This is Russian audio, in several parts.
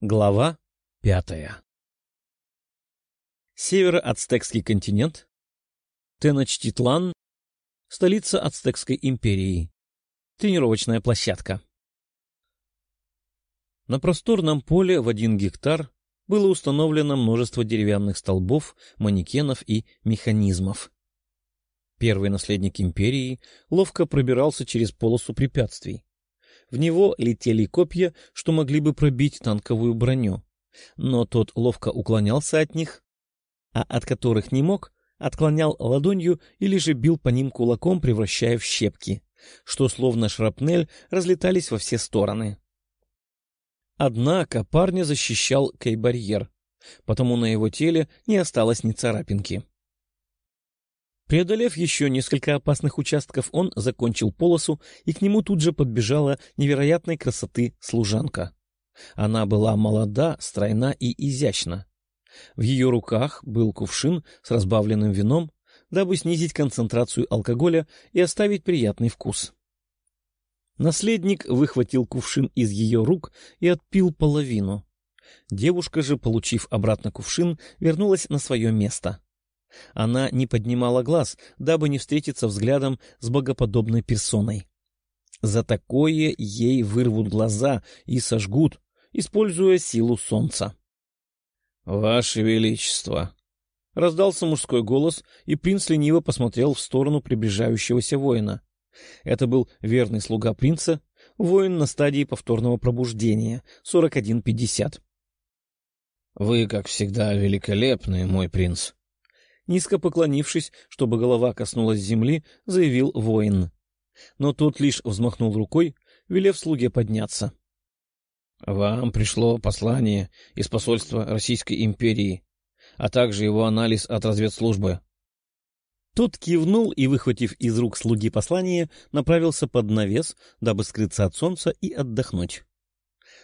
Глава пятая Северо-Ацтекский континент, Теночтитлан, столица Ацтекской империи, тренировочная площадка. На просторном поле в один гектар было установлено множество деревянных столбов, манекенов и механизмов. Первый наследник империи ловко пробирался через полосу препятствий. В него летели копья, что могли бы пробить танковую броню. Но тот ловко уклонялся от них, а от которых не мог, отклонял ладонью или же бил по ним кулаком, превращая в щепки, что словно шрапнель разлетались во все стороны. Однако парня защищал кей-барьер, потому на его теле не осталось ни царапинки. Преодолев еще несколько опасных участков, он закончил полосу, и к нему тут же подбежала невероятной красоты служанка. Она была молода, стройна и изящна. В ее руках был кувшин с разбавленным вином, дабы снизить концентрацию алкоголя и оставить приятный вкус. Наследник выхватил кувшин из ее рук и отпил половину. Девушка же, получив обратно кувшин, вернулась на свое место. Она не поднимала глаз, дабы не встретиться взглядом с богоподобной персоной. За такое ей вырвут глаза и сожгут, используя силу солнца. — Ваше Величество! — раздался мужской голос, и принц лениво посмотрел в сторону приближающегося воина. Это был верный слуга принца, воин на стадии повторного пробуждения, 41-50. — Вы, как всегда, великолепны, мой принц! Низко поклонившись, чтобы голова коснулась земли, заявил воин. Но тот лишь взмахнул рукой, велев слуге подняться. — Вам пришло послание из посольства Российской империи, а также его анализ от разведслужбы. Тот кивнул и, выхватив из рук слуги послание, направился под навес, дабы скрыться от солнца и отдохнуть.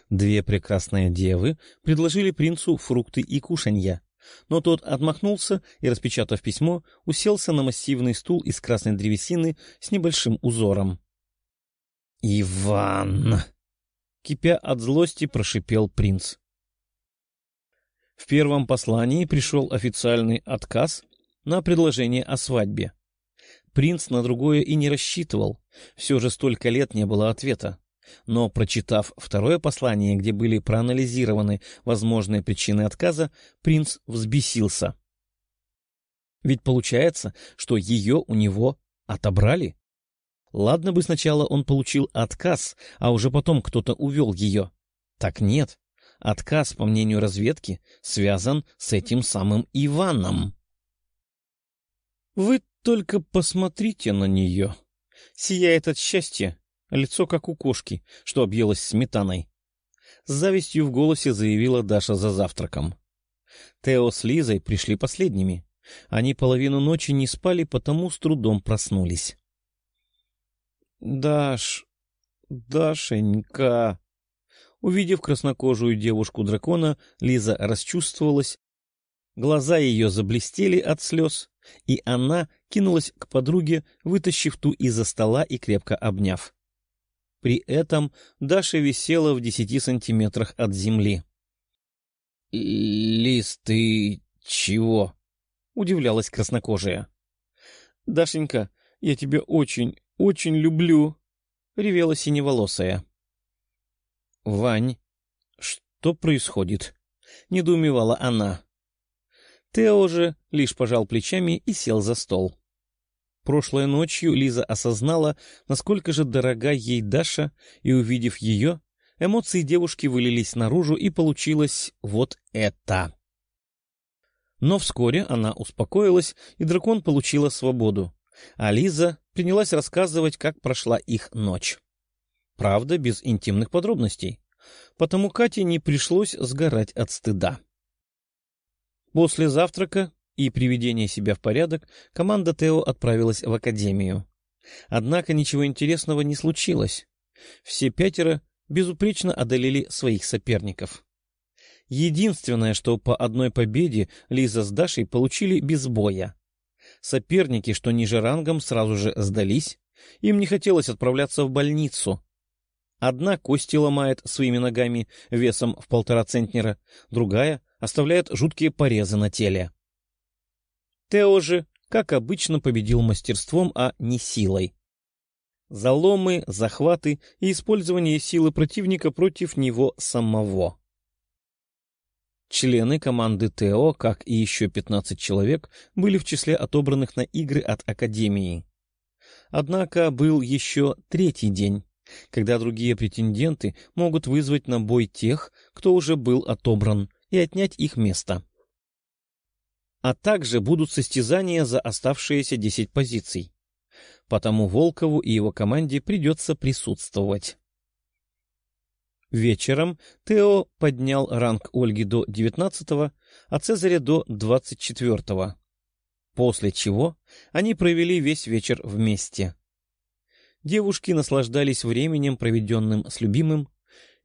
Две прекрасные девы предложили принцу фрукты и кушанья, но тот отмахнулся и, распечатав письмо, уселся на массивный стул из красной древесины с небольшим узором. «Иван!» — кипя от злости, прошипел принц. В первом послании пришел официальный отказ на предложение о свадьбе. Принц на другое и не рассчитывал, все же столько лет не было ответа. Но, прочитав второе послание, где были проанализированы возможные причины отказа, принц взбесился. Ведь получается, что ее у него отобрали. Ладно бы сначала он получил отказ, а уже потом кто-то увел ее. Так нет. Отказ, по мнению разведки, связан с этим самым Иваном. Вы только посмотрите на нее. Сияет от счастья лицо как у кошки, что объелась сметаной. С завистью в голосе заявила Даша за завтраком. Тео с Лизой пришли последними. Они половину ночи не спали, потому с трудом проснулись. — Даш... Дашенька... Увидев краснокожую девушку-дракона, Лиза расчувствовалась. Глаза ее заблестели от слез, и она кинулась к подруге, вытащив ту из-за стола и крепко обняв. При этом Даша висела в десяти сантиметрах от земли. — Лиз, ты чего? — удивлялась краснокожая. — Дашенька, я тебя очень, очень люблю, — ревела синеволосая. — Вань, что происходит? — недоумевала она. Тео же лишь пожал плечами и сел за стол. Прошлой ночью Лиза осознала, насколько же дорога ей Даша, и, увидев ее, эмоции девушки вылились наружу, и получилось вот это. Но вскоре она успокоилась, и дракон получила свободу, а Лиза принялась рассказывать, как прошла их ночь. Правда, без интимных подробностей, потому Кате не пришлось сгорать от стыда. После завтрака и приведения себя в порядок команда Тео отправилась в академию. Однако ничего интересного не случилось. Все пятеро безупречно одолели своих соперников. Единственное, что по одной победе Лиза с Дашей получили без боя. Соперники, что ниже рангом, сразу же сдались, им не хотелось отправляться в больницу. Одна кости ломает своими ногами весом в полтора центнера, другая оставляет жуткие порезы на теле. Тео же, как обычно, победил мастерством, а не силой. Заломы, захваты и использование силы противника против него самого. Члены команды ТО, как и еще 15 человек, были в числе отобранных на игры от Академии. Однако был еще третий день, когда другие претенденты могут вызвать на бой тех, кто уже был отобран, и отнять их место. А также будут состязания за оставшиеся 10 позиций. Потому Волкову и его команде придется присутствовать. Вечером Тео поднял ранг Ольги до 19 а Цезаря до 24 После чего они провели весь вечер вместе. Девушки наслаждались временем, проведенным с любимым,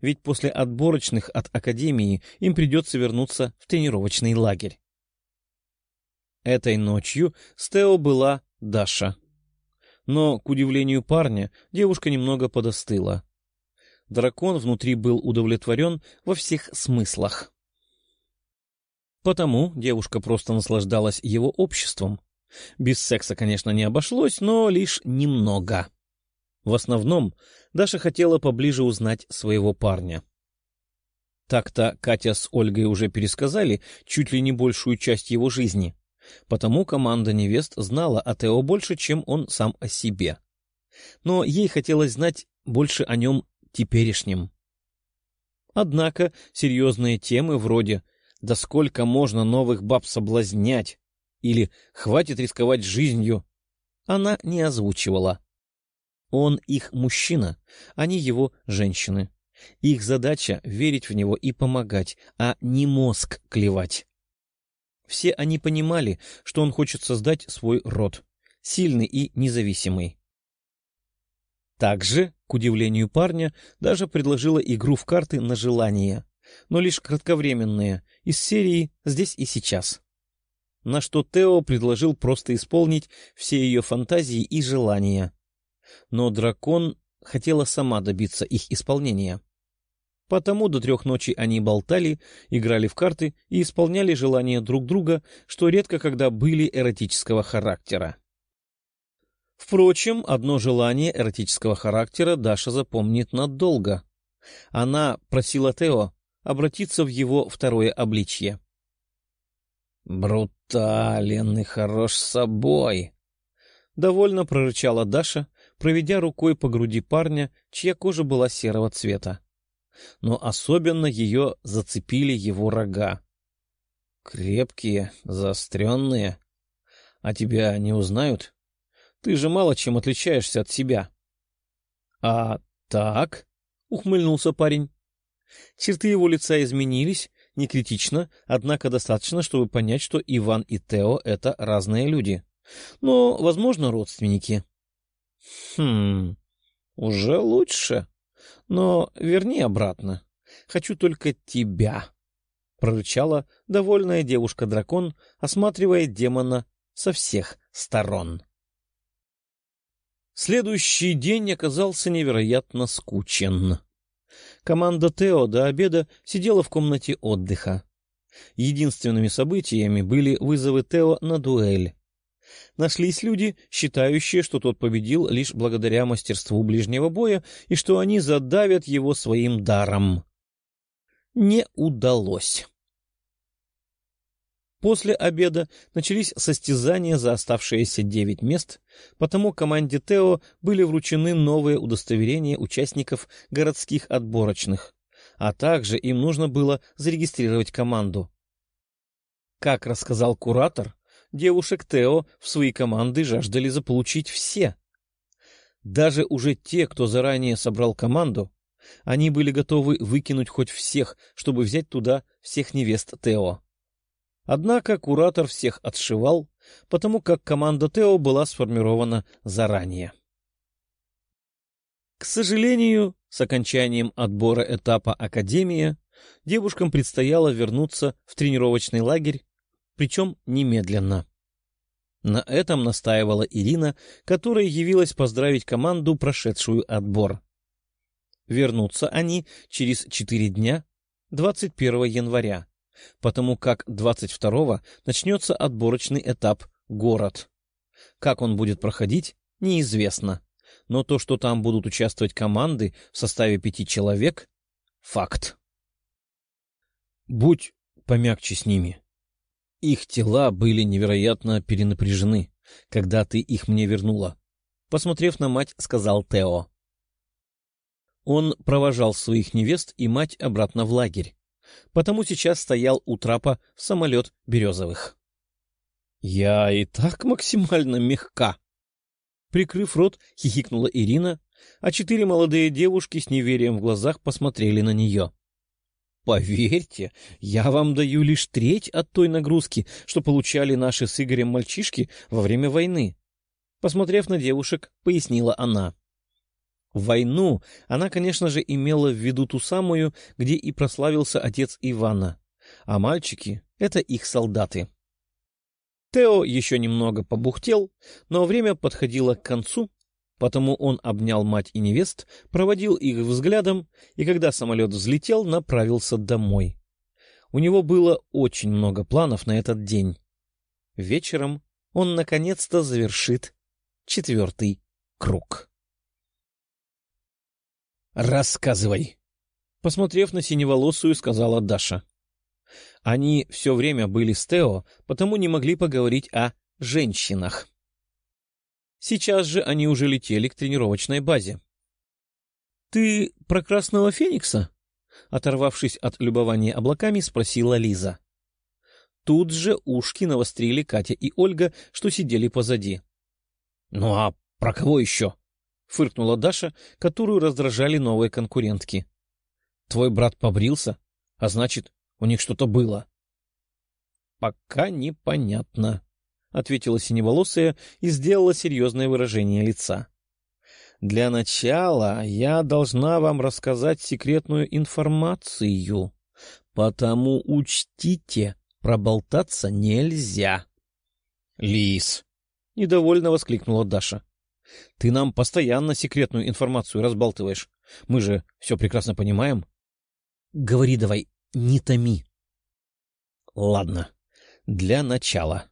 ведь после отборочных от Академии им придется вернуться в тренировочный лагерь. Этой ночью с Тео была Даша. Но, к удивлению парня, девушка немного подостыла — дракон внутри был удовлетворен во всех смыслах. Потому девушка просто наслаждалась его обществом. Без секса, конечно, не обошлось, но лишь немного. В основном Даша хотела поближе узнать своего парня. Так-то Катя с Ольгой уже пересказали чуть ли не большую часть его жизни, потому команда невест знала о Тео больше, чем он сам о себе. Но ей хотелось знать больше о нем теперешнем. Однако серьезные темы вроде «Да сколько можно новых баб соблазнять?» или «Хватит рисковать жизнью» она не озвучивала. Он их мужчина, они его женщины. Их задача — верить в него и помогать, а не мозг клевать. Все они понимали, что он хочет создать свой род, сильный и независимый. Также, к удивлению парня, даже предложила игру в карты на желание, но лишь кратковременные, из серии «Здесь и сейчас». На что Тео предложил просто исполнить все ее фантазии и желания. Но дракон хотела сама добиться их исполнения. Потому до трех ночи они болтали, играли в карты и исполняли желания друг друга, что редко когда были эротического характера. Впрочем, одно желание эротического характера Даша запомнит надолго. Она просила Тео обратиться в его второе обличье. «Брутален и хорош собой!» Довольно прорычала Даша, проведя рукой по груди парня, чья кожа была серого цвета. Но особенно ее зацепили его рога. «Крепкие, заостренные. А тебя не узнают?» Ты же мало чем отличаешься от себя. — А так? — ухмыльнулся парень. Черты его лица изменились, не критично, однако достаточно, чтобы понять, что Иван и Тео — это разные люди. Но, возможно, родственники. — Хм, уже лучше. Но верни обратно. Хочу только тебя, — прорычала довольная девушка-дракон, осматривая демона со всех сторон. Следующий день оказался невероятно скучен. Команда Тео до обеда сидела в комнате отдыха. Единственными событиями были вызовы Тео на дуэль. Нашлись люди, считающие, что тот победил лишь благодаря мастерству ближнего боя и что они задавят его своим даром. Не удалось. После обеда начались состязания за оставшиеся девять мест, потому команде Тео были вручены новые удостоверения участников городских отборочных, а также им нужно было зарегистрировать команду. Как рассказал куратор, девушек Тео в свои команды жаждали заполучить все. Даже уже те, кто заранее собрал команду, они были готовы выкинуть хоть всех, чтобы взять туда всех невест Тео. Однако куратор всех отшивал, потому как команда Тео была сформирована заранее. К сожалению, с окончанием отбора этапа Академия девушкам предстояло вернуться в тренировочный лагерь, причем немедленно. На этом настаивала Ирина, которая явилась поздравить команду, прошедшую отбор. Вернутся они через четыре дня, 21 января, потому как 22 начнется отборочный этап «Город». Как он будет проходить, неизвестно, но то, что там будут участвовать команды в составе пяти человек — факт. Будь помягче с ними. Их тела были невероятно перенапряжены, когда ты их мне вернула. Посмотрев на мать, сказал Тео. Он провожал своих невест и мать обратно в лагерь, потому сейчас стоял у трапа самолет Березовых. — Я и так максимально мягка. Прикрыв рот, хихикнула Ирина, а четыре молодые девушки с неверием в глазах посмотрели на нее. — Поверьте, я вам даю лишь треть от той нагрузки, что получали наши с Игорем мальчишки во время войны. Посмотрев на девушек, пояснила она. Войну она, конечно же, имела в виду ту самую, где и прославился отец Ивана, а мальчики — это их солдаты. Тео еще немного побухтел, но время подходило к концу, потому он обнял мать и невест, проводил их взглядом и, когда самолет взлетел, направился домой. У него было очень много планов на этот день. Вечером он наконец-то завершит четвертый круг. «Рассказывай!» Посмотрев на синеволосую, сказала Даша. Они все время были с Тео, потому не могли поговорить о женщинах. Сейчас же они уже летели к тренировочной базе. — Ты про Красного Феникса? — оторвавшись от любования облаками, спросила Лиза. Тут же ушки навострили Катя и Ольга, что сидели позади. — Ну а про кого еще? — фыркнула Даша, которую раздражали новые конкурентки. — Твой брат побрился, а значит, у них что-то было. — Пока непонятно, — ответила синеволосая и сделала серьезное выражение лица. — Для начала я должна вам рассказать секретную информацию, потому учтите, проболтаться нельзя. — Лис! — недовольно воскликнула Даша. — Ты нам постоянно секретную информацию разбалтываешь. Мы же все прекрасно понимаем. — Говори давай, не томи. Ладно, для начала.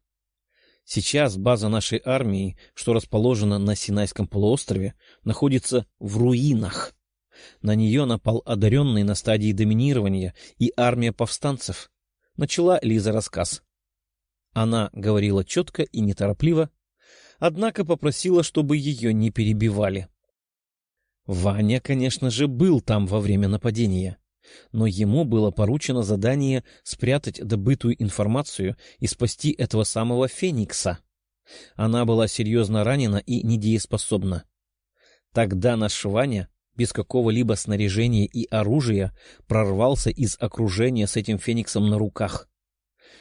Сейчас база нашей армии, что расположена на Синайском полуострове, находится в руинах. На нее напал одаренный на стадии доминирования и армия повстанцев. Начала Лиза рассказ. Она говорила четко и неторопливо, однако попросила, чтобы ее не перебивали. Ваня, конечно же, был там во время нападения но ему было поручено задание спрятать добытую информацию и спасти этого самого Феникса. Она была серьезно ранена и недееспособна. Тогда наш Ваня без какого-либо снаряжения и оружия прорвался из окружения с этим Фениксом на руках.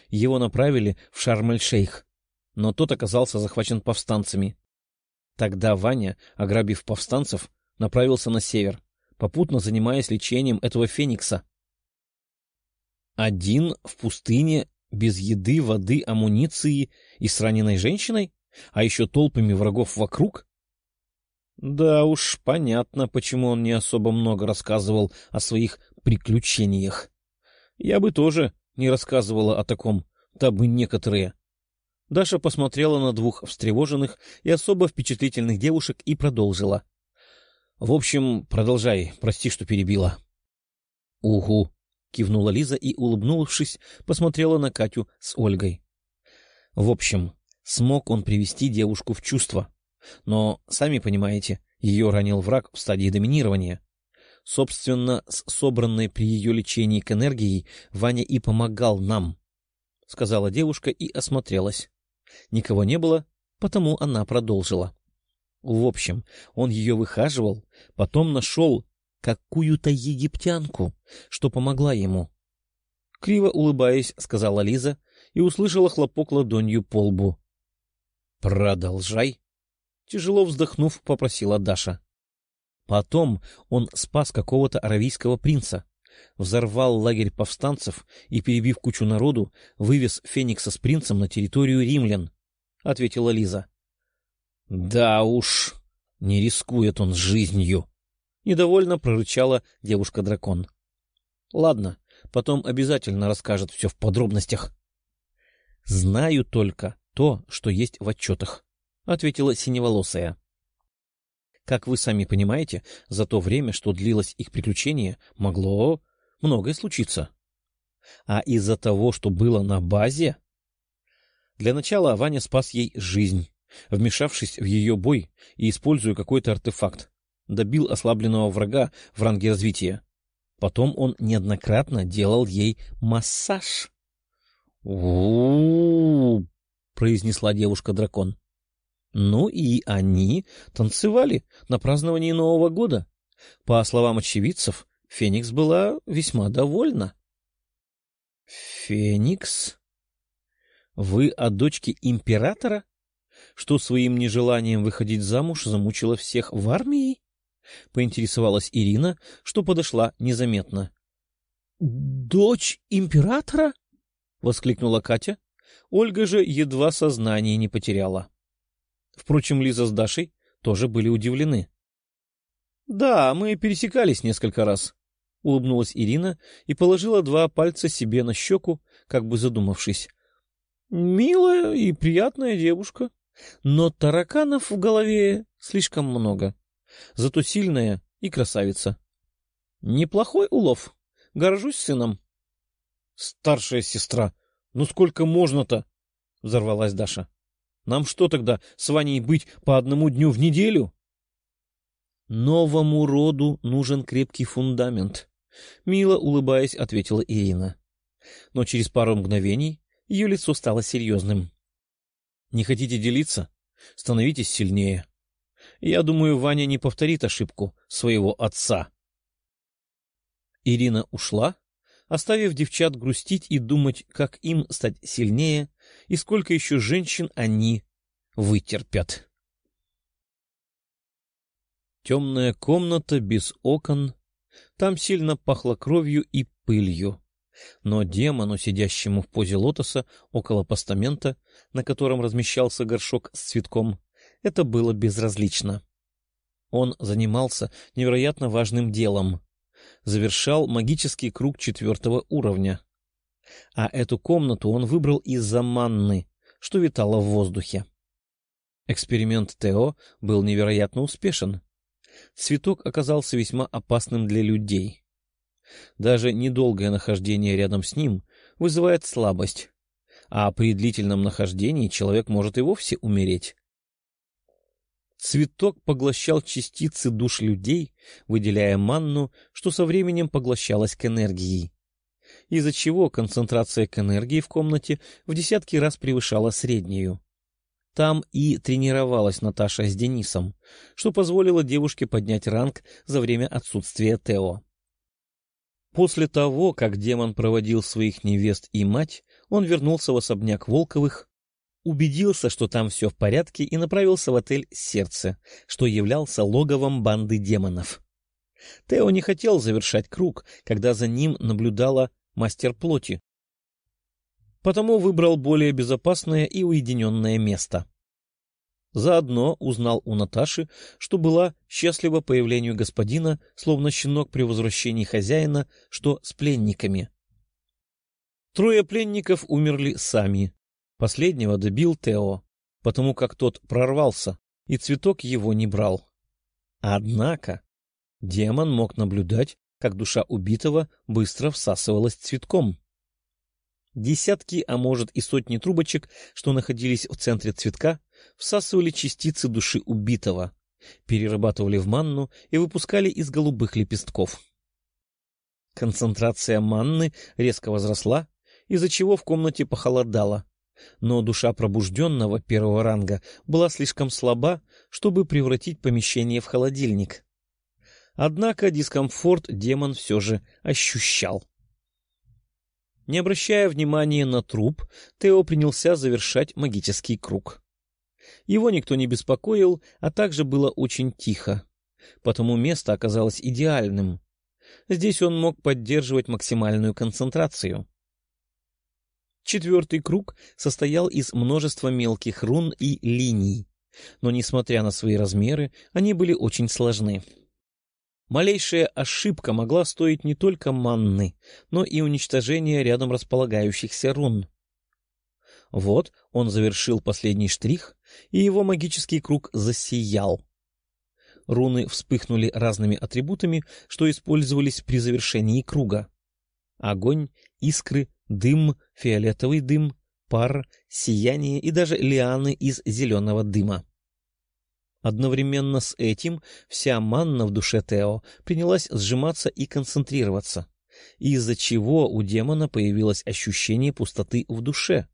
Его направили в Шарм-эль-Шейх, но тот оказался захвачен повстанцами. Тогда Ваня, ограбив повстанцев, направился на север, попутно занимаясь лечением этого феникса. Один в пустыне, без еды, воды, амуниции и с раненой женщиной, а еще толпами врагов вокруг? Да уж, понятно, почему он не особо много рассказывал о своих приключениях. Я бы тоже не рассказывала о таком, дабы некоторые. Даша посмотрела на двух встревоженных и особо впечатлительных девушек и продолжила. — в общем, продолжай, прости, что перебила. — Угу, — кивнула Лиза и, улыбнувшись, посмотрела на Катю с Ольгой. В общем, смог он привести девушку в чувство. Но, сами понимаете, ее ранил враг в стадии доминирования. Собственно, с собранной при ее лечении к энергией Ваня и помогал нам, — сказала девушка и осмотрелась. Никого не было, потому она продолжила. В общем, он ее выхаживал, потом нашел какую-то египтянку, что помогла ему. Криво улыбаясь, сказала Лиза и услышала хлопок ладонью по лбу. — Продолжай. Тяжело вздохнув, попросила Даша. Потом он спас какого-то аравийского принца, взорвал лагерь повстанцев и, перебив кучу народу, вывез Феникса с принцем на территорию римлян, — ответила Лиза. — Да уж, не рискует он жизнью, — Недовольно прорычала девушка-дракон. — Ладно, потом обязательно расскажет все в подробностях. — Знаю только то, что есть в отчетах, — ответила синеволосая. Как вы сами понимаете, за то время, что длилось их приключение, могло многое случиться. А из-за того, что было на базе... Для начала Ваня спас ей жизнь, вмешавшись в ее бой и используя какой-то артефакт. Добил ослабленного врага в ранге развития. Потом он неоднократно делал ей массаж. у произнесла девушка-дракон. Ну и они танцевали на праздновании Нового года. По словам очевидцев, Феникс была весьма довольна. — Феникс? Вы о дочке императора? Что своим нежеланием выходить замуж замучила всех в армии? Поинтересовалась Ирина, что подошла незаметно. — Дочь императора? — воскликнула Катя. Ольга же едва сознание не потеряла. — Впрочем, Лиза с Дашей тоже были удивлены. — Да, мы пересекались несколько раз, — улыбнулась Ирина и положила два пальца себе на щеку, как бы задумавшись. — Милая и приятная девушка, но тараканов в голове слишком много. Зато сильная и красавица. Неплохой улов. Горжусь сыном. — Старшая сестра, ну сколько можно-то? — взорвалась Даша. Нам что тогда, с Ваней быть по одному дню в неделю? Новому роду нужен крепкий фундамент, — мило улыбаясь, ответила Ирина. Но через пару мгновений ее лицо стало серьезным. — Не хотите делиться? Становитесь сильнее. Я думаю, Ваня не повторит ошибку своего отца. Ирина ушла, оставив девчат грустить и думать, как им стать сильнее и сколько еще женщин они вытерпят. Темная комната без окон. Там сильно пахло кровью и пылью. Но демону, сидящему в позе лотоса около постамента, на котором размещался горшок с цветком, это было безразлично. Он занимался невероятно важным делом. Завершал магический круг четвертого уровня. А эту комнату он выбрал из-за манны, что витала в воздухе. Эксперимент Тео был невероятно успешен. Цветок оказался весьма опасным для людей. Даже недолгое нахождение рядом с ним вызывает слабость, а при длительном нахождении человек может и вовсе умереть. Цветок поглощал частицы душ людей, выделяя манну, что со временем поглощалось к энергии, из-за чего концентрация к энергии в комнате в десятки раз превышала среднюю. Там и тренировалась Наташа с Денисом, что позволило девушке поднять ранг за время отсутствия Тео. После того, как демон проводил своих невест и мать, он вернулся в особняк Волковых, убедился, что там все в порядке, и направился в отель «Сердце», что являлся логовом банды демонов. Тео не хотел завершать круг, когда за ним наблюдала мастер плоти, потому выбрал более безопасное и уединенное место. Заодно узнал у Наташи, что была счастлива появлению господина, словно щенок при возвращении хозяина, что с пленниками. Трое пленников умерли сами. Последнего добил Тео, потому как тот прорвался, и цветок его не брал. Однако демон мог наблюдать, как душа убитого быстро всасывалась цветком. Десятки, а может и сотни трубочек, что находились в центре цветка, всасывали частицы души убитого, перерабатывали в манну и выпускали из голубых лепестков. Концентрация манны резко возросла, из-за чего в комнате похолодало, но душа пробужденного первого ранга была слишком слаба, чтобы превратить помещение в холодильник. Однако дискомфорт демон все же ощущал. Не обращая внимания на труп, Тео принялся завершать магический круг. Его никто не беспокоил, а также было очень тихо. Потому место оказалось идеальным. Здесь он мог поддерживать максимальную концентрацию. Четвертый круг состоял из множества мелких рун и линий, но, несмотря на свои размеры, они были очень сложны. Малейшая ошибка могла стоить не только манны, но и уничтожения рядом располагающихся рун. Вот он завершил последний штрих, и его магический круг засиял. Руны вспыхнули разными атрибутами, что использовались при завершении круга. Огонь, искры, дым, фиолетовый дым, пар, сияние и даже лианы из зеленого дыма. Одновременно с этим вся манна в душе Тео принялась сжиматься и концентрироваться, из-за чего у демона появилось ощущение пустоты в душе,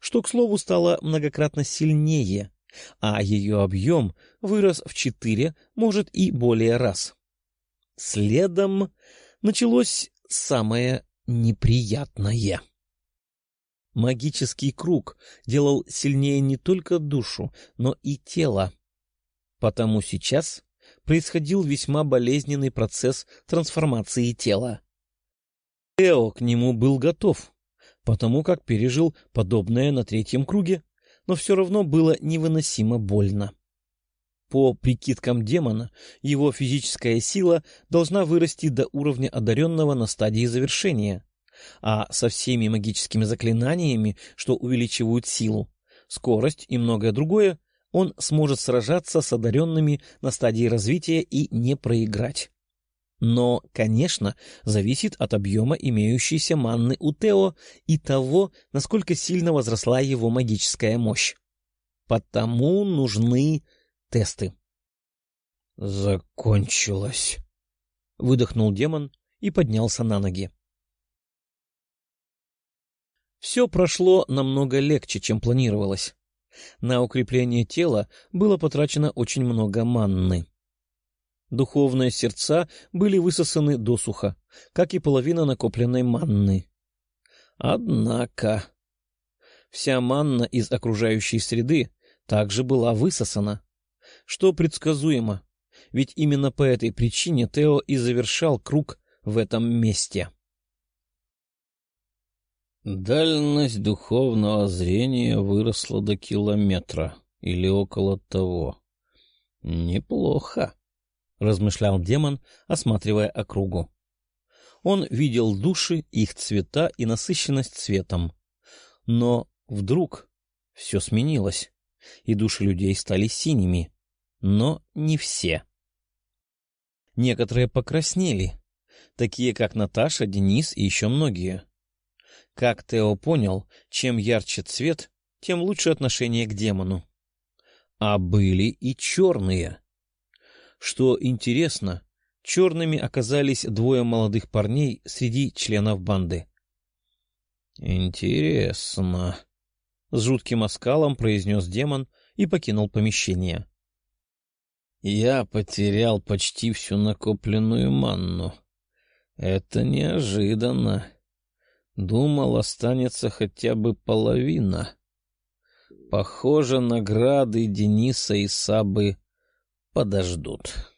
что, к слову, стало многократно сильнее, а ее объем вырос в четыре, может, и более раз. Следом началось самое неприятное. Магический круг делал сильнее не только душу, но и тело. Потому сейчас происходил весьма болезненный процесс трансформации тела. Тео к нему был готов, потому как пережил подобное на третьем круге, но все равно было невыносимо больно. По прикидкам демона, его физическая сила должна вырасти до уровня одаренного на стадии завершения, а со всеми магическими заклинаниями, что увеличивают силу, скорость и многое другое, он сможет сражаться с одаренными на стадии развития и не проиграть. Но, конечно, зависит от объема имеющейся манны у Тео и того, насколько сильно возросла его магическая мощь. Потому нужны тесты. «Закончилось», — выдохнул демон и поднялся на ноги. Все прошло намного легче, чем планировалось. На укрепление тела было потрачено очень много манны. Духовные сердца были высосаны досуха, как и половина накопленной манны. Однако вся манна из окружающей среды также была высосана, что предсказуемо, ведь именно по этой причине Тео и завершал круг в этом месте. Дальность духовного зрения выросла до километра или около того. Неплохо. — размышлял демон, осматривая округу. Он видел души, их цвета и насыщенность цветом. Но вдруг все сменилось, и души людей стали синими. Но не все. Некоторые покраснели, такие как Наташа, Денис и еще многие. Как Тео понял, чем ярче цвет, тем лучше отношение к демону. А были и черные — что интересно, черными оказались двое молодых парней среди членов банды. «Интересно», — с жутким оскалом произнес демон и покинул помещение. «Я потерял почти всю накопленную манну. Это неожиданно. Думал, останется хотя бы половина. Похоже, награды Дениса и Сабы подождут.